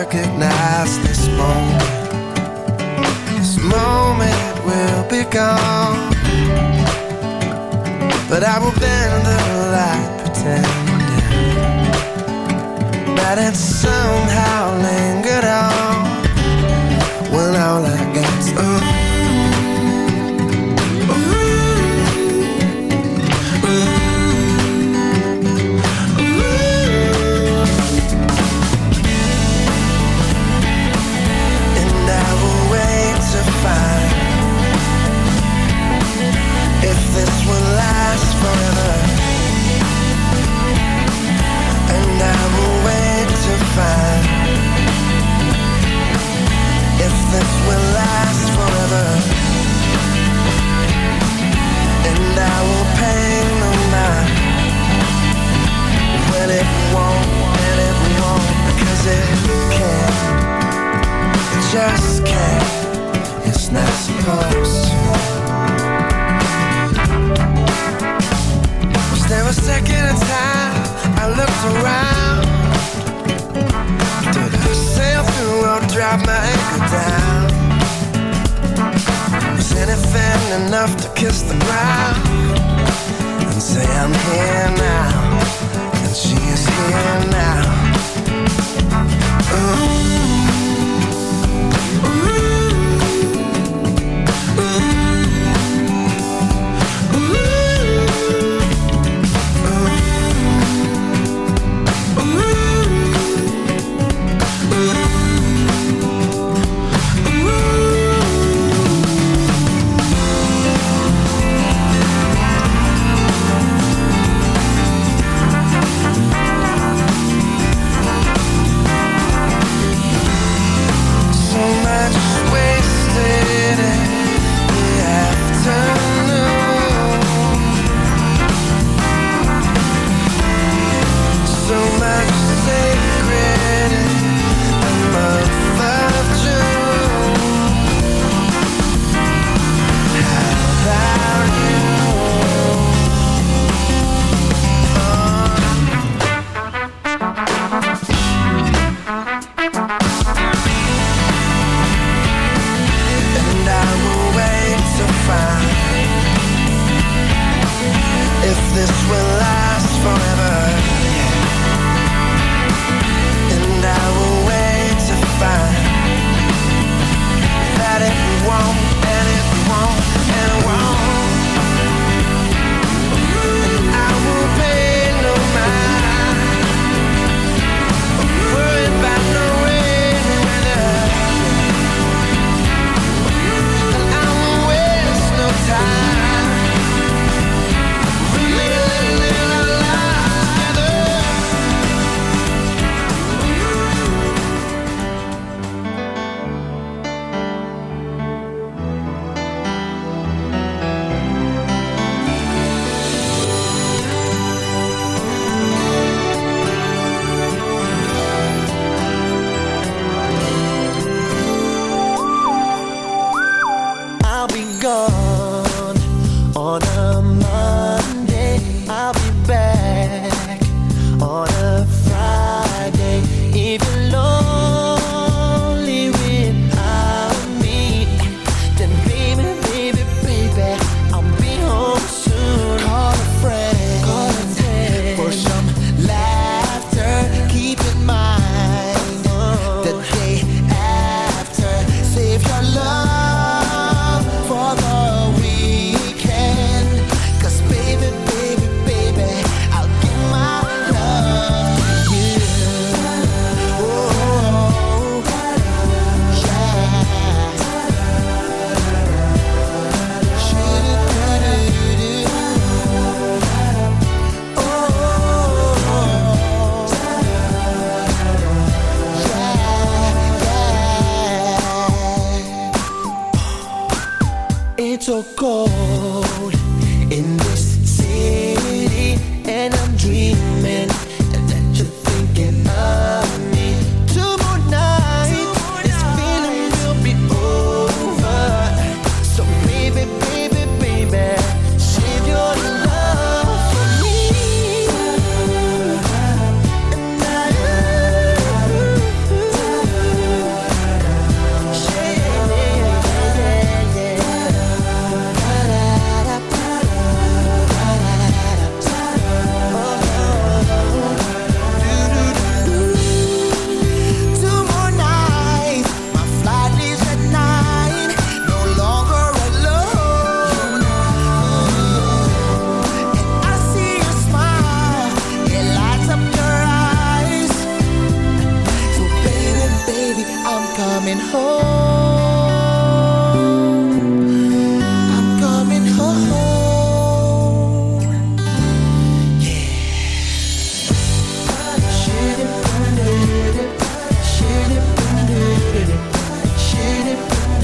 recognize this moment, this moment will be gone. But I will bend the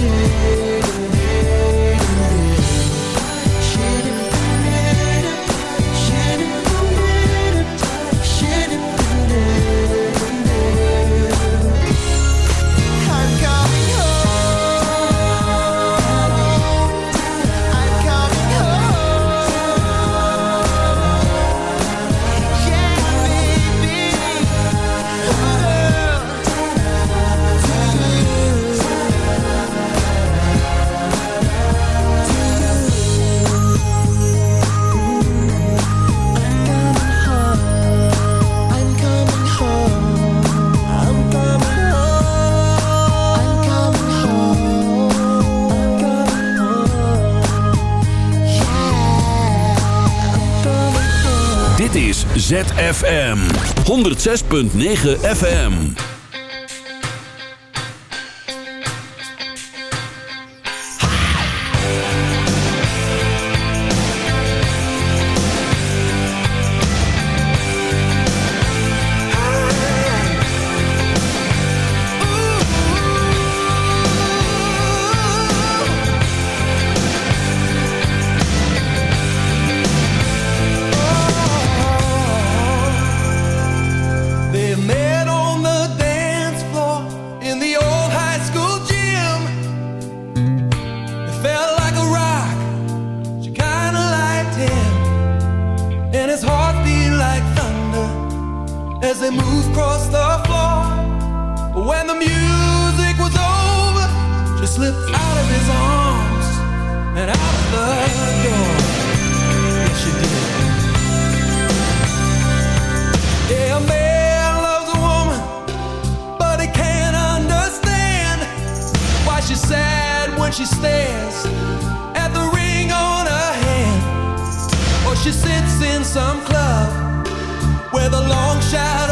shaded FM 106.9 FM some club where the long shadows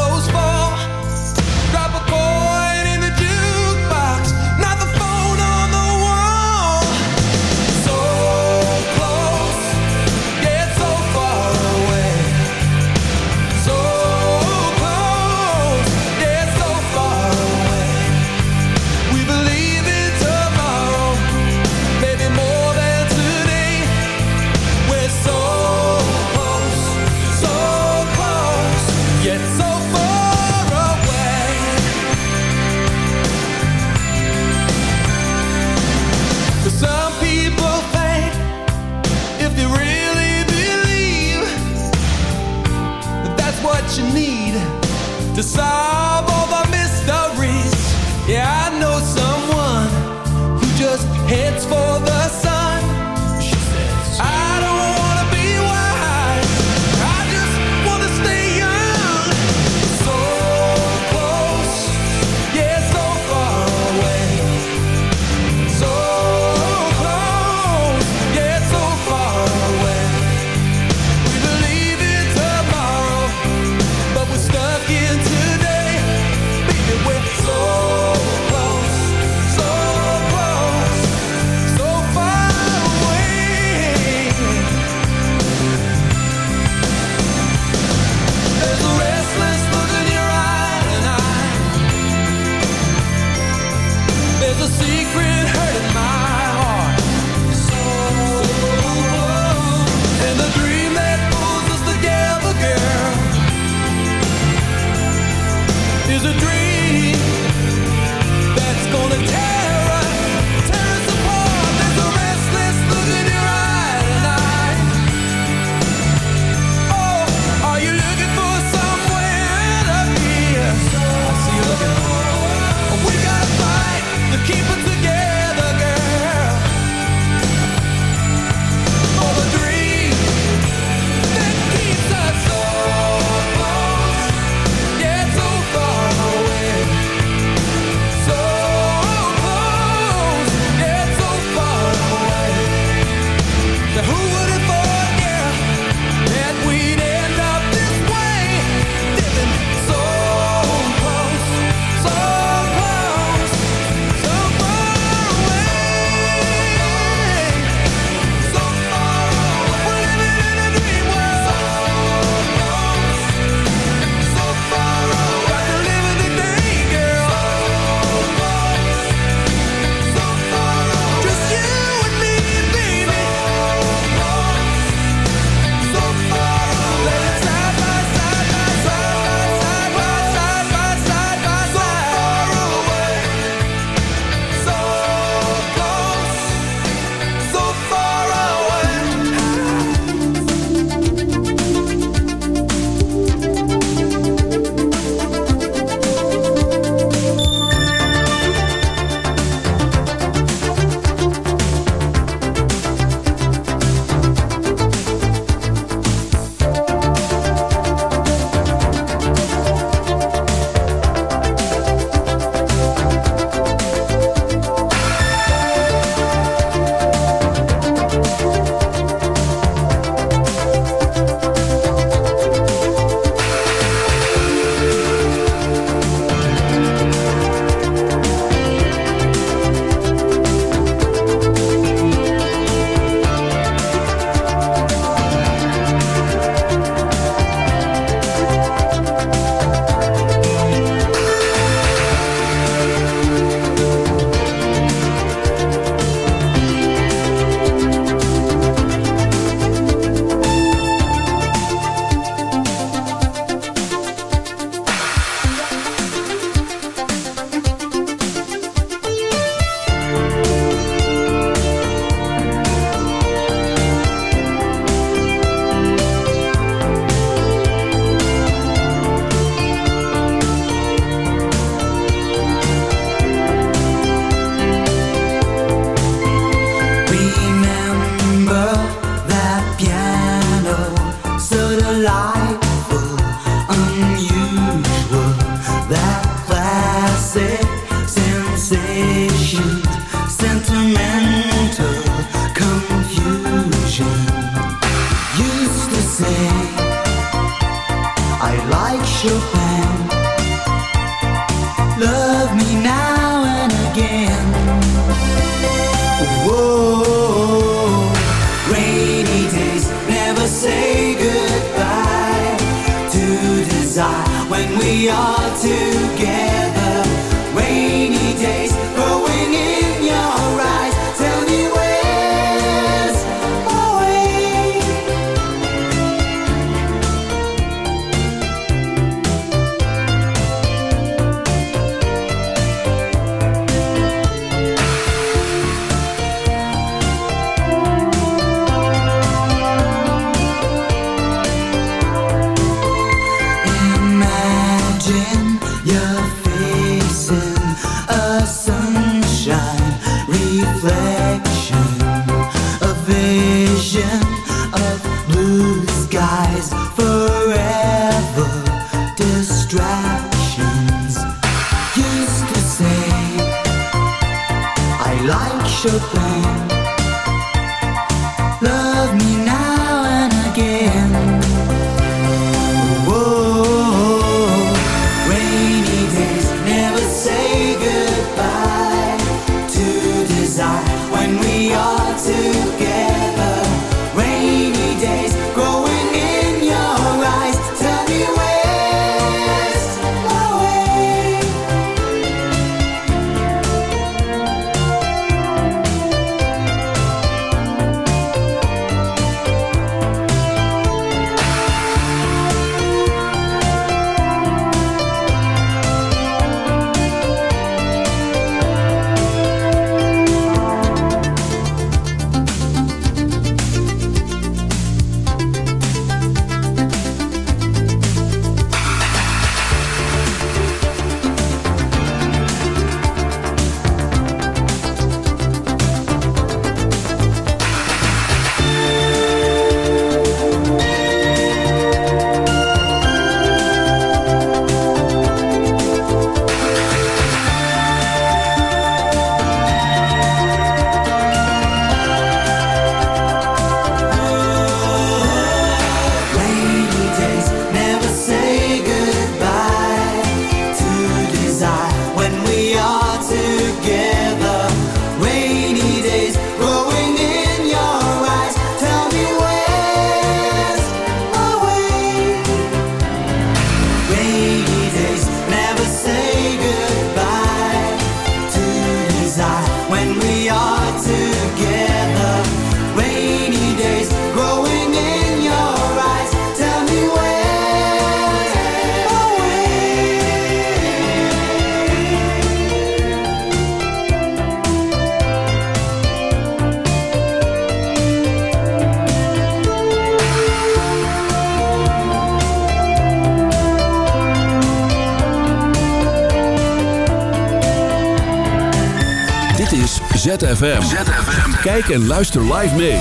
Kijk en luister live mee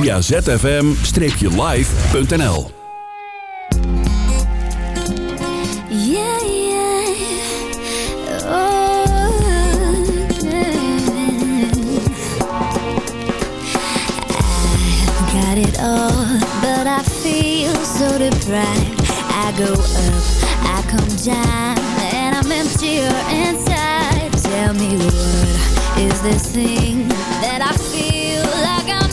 via zfm-live.nl yeah, yeah. Oh, yeah. got it all, but I feel so deprived I go up, I come down, and I'm emptier inside tell me what is this thing that I feel like I'm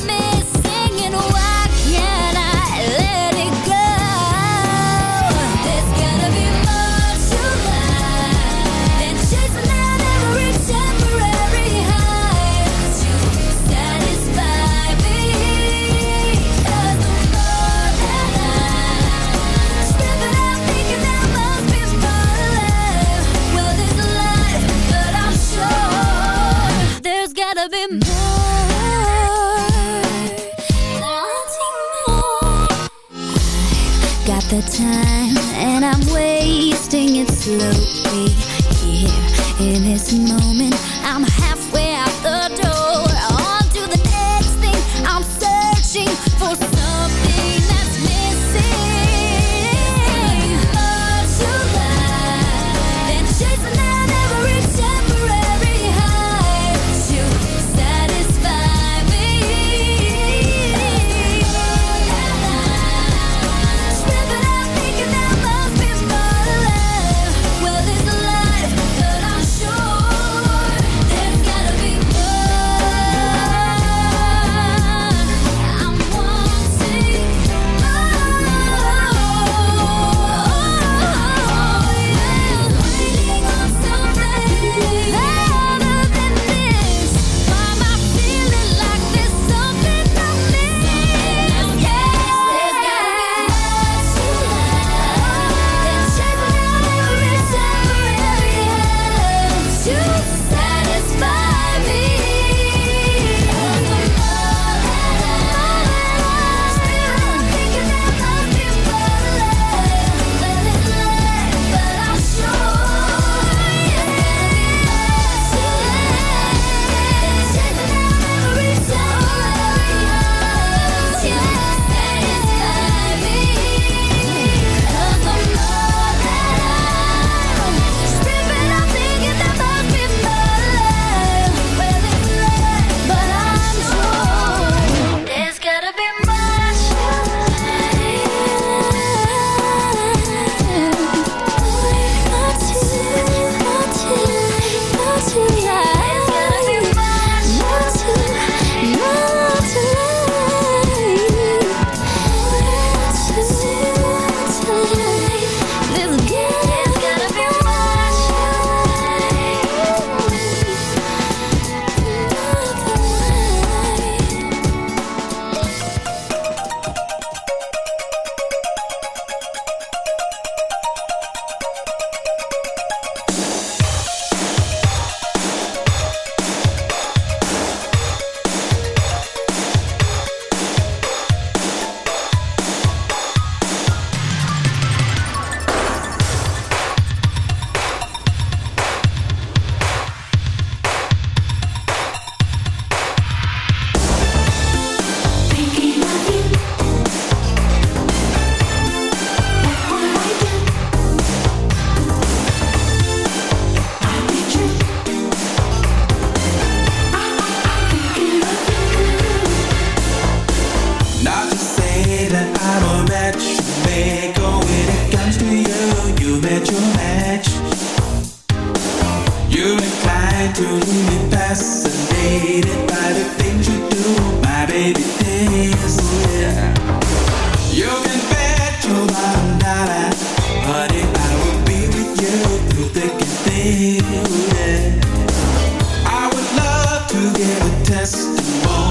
vanuit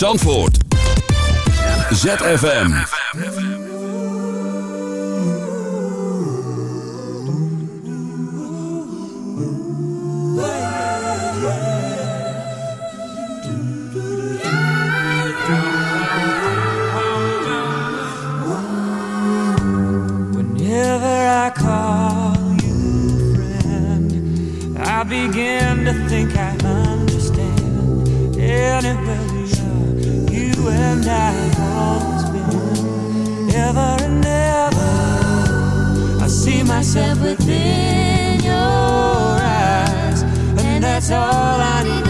Zandvoort. ZFM. Whenever I call you friend, I begin to think I understand. Anywhere and I have always been. Ever and ever, I see myself within your eyes, and that's all I need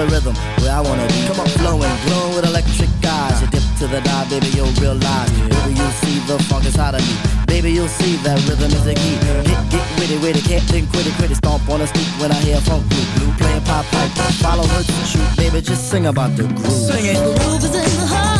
The rhythm, where I wanna be. Come on, flowing, glowing with electric eyes. You dip to the dive, baby, you'll realize. Baby, you'll see the funk inside of me. Baby, you'll see that rhythm is a key. Get, get witty, witty, can't think, quit it, quit it. Stomp on the stoop when I hear funk blue, blue. Playing pop pipe, follow her to shoot. Baby, just sing about the groove. Sing it. Groove is in the heart.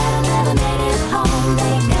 Never made it home. They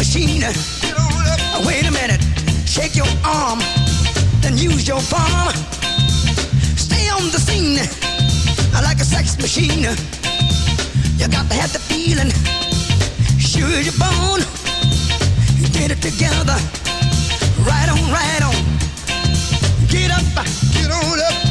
Machine. Wait a minute. Shake your arm. Then use your palm. Stay on the scene. Like a sex machine. You got to have the feeling. Sure you're born. Get it together. Right on, right on. Get up, get on up.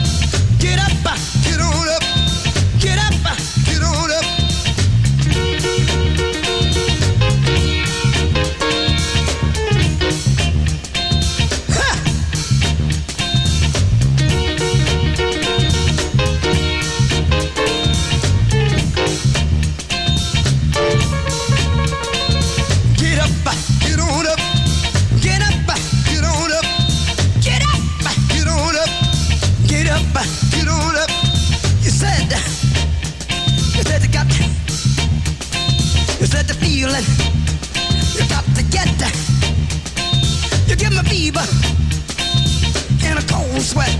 Fever and a cold sweat.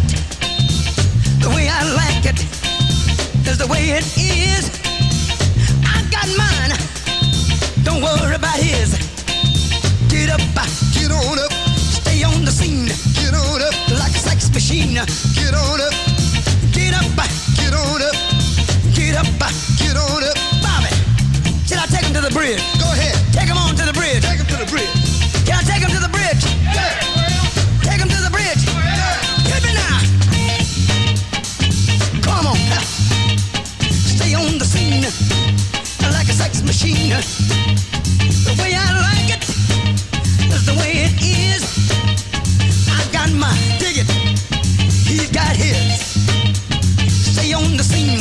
The way I like it is the way it is. I got mine. Don't worry about his. Get up, get on up. Stay on the scene. Get on up like a sex machine. Get on up. Get up, get on up. Get up, get on up. Bobby, should I take him to the bridge? Go ahead. Take him on to the bridge. Take him to the bridge. The way I like it is the way it is. I got my it. He's got his. Stay on the scene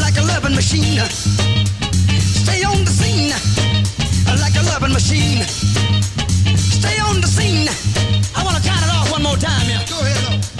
like a loving machine. Stay on the scene like a loving machine. Stay on the scene. I want to count it off one more time, yeah. Go ahead.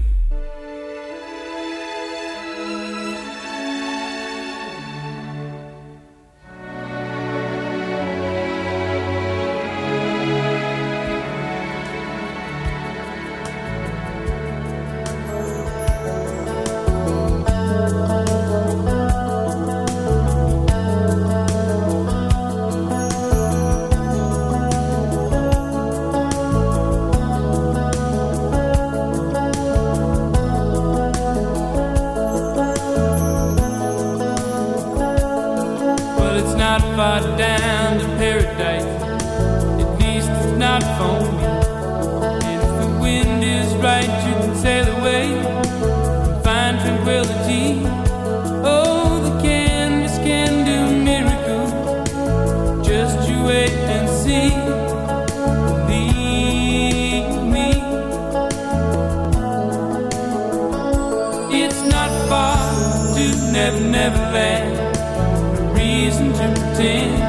Land reason to pretend.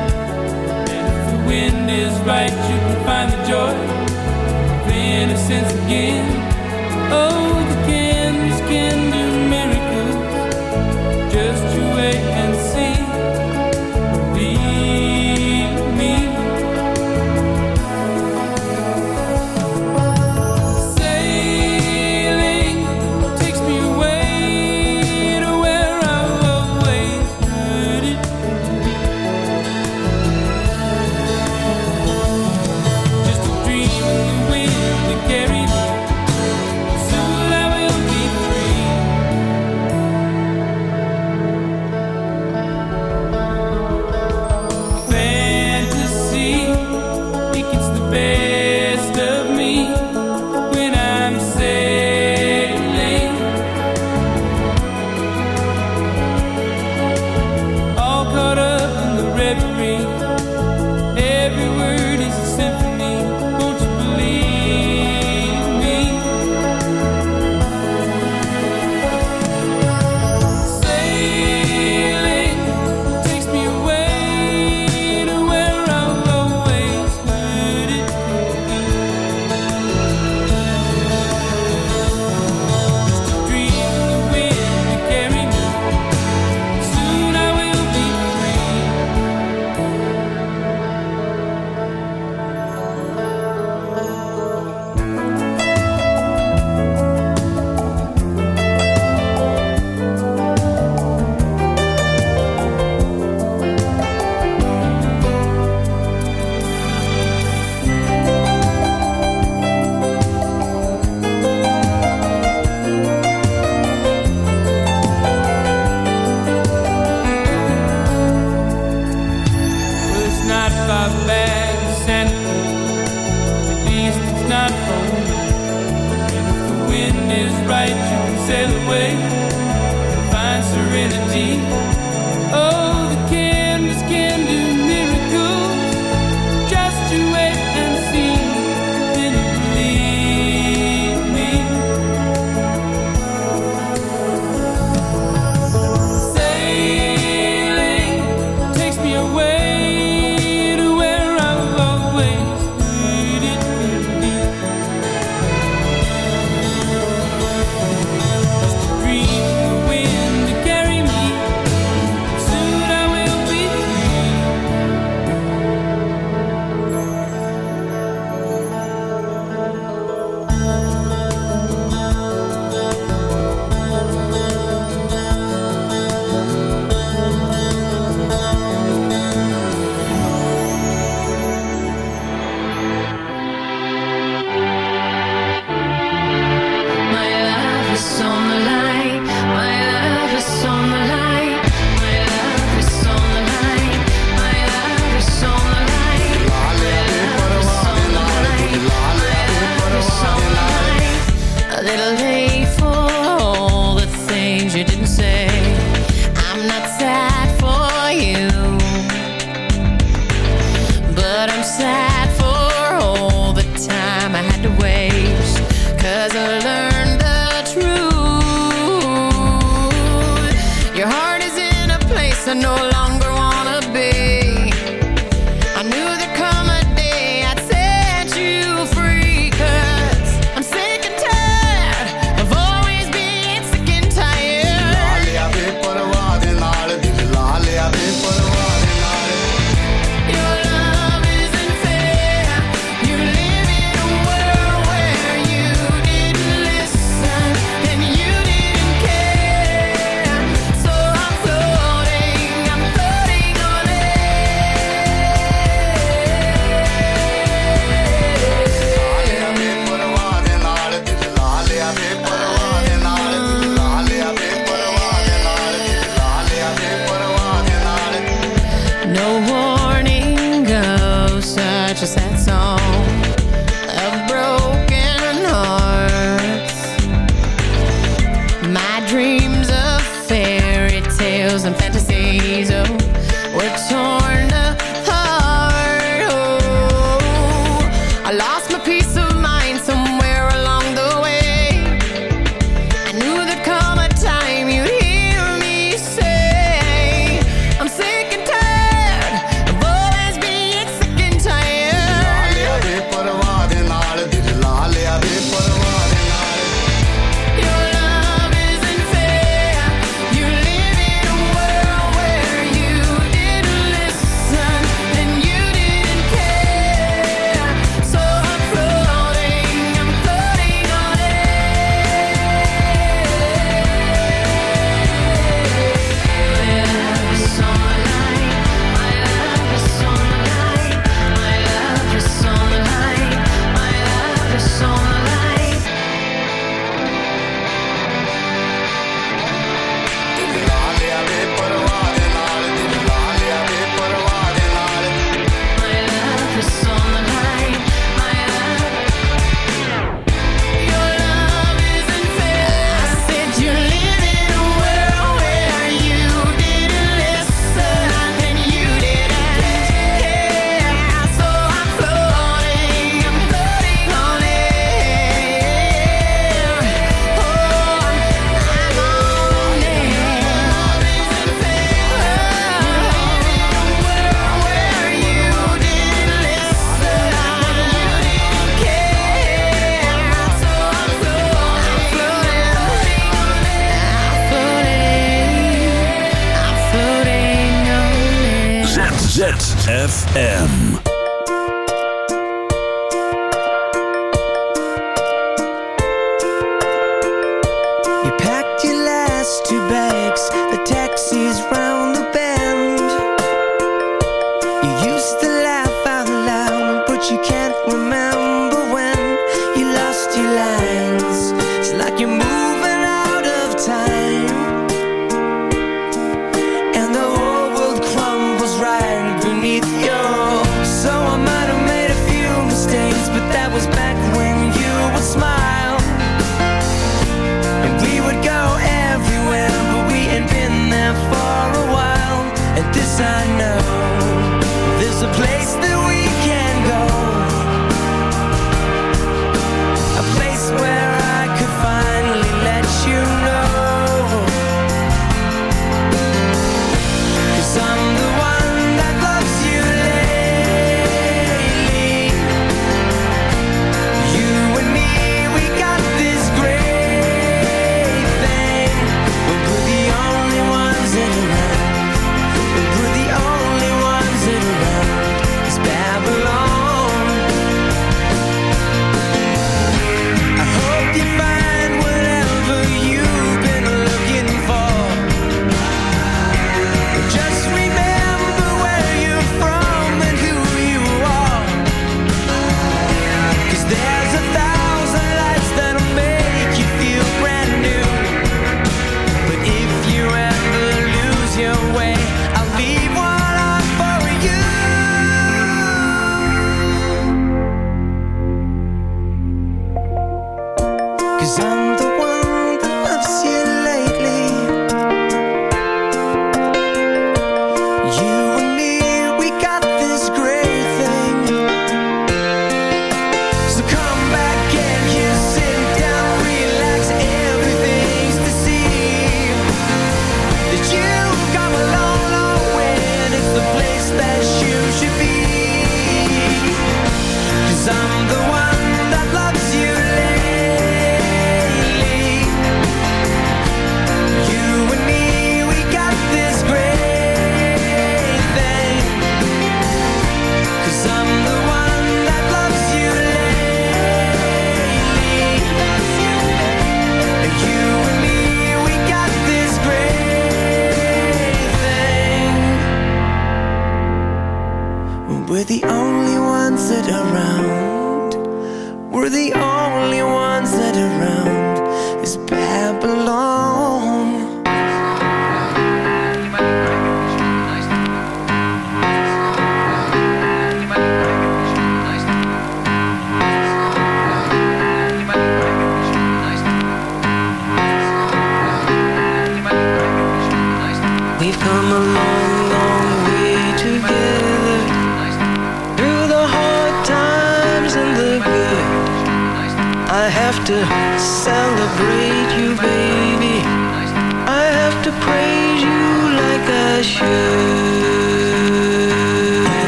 And if the wind is right, you can find the joy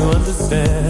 you understand.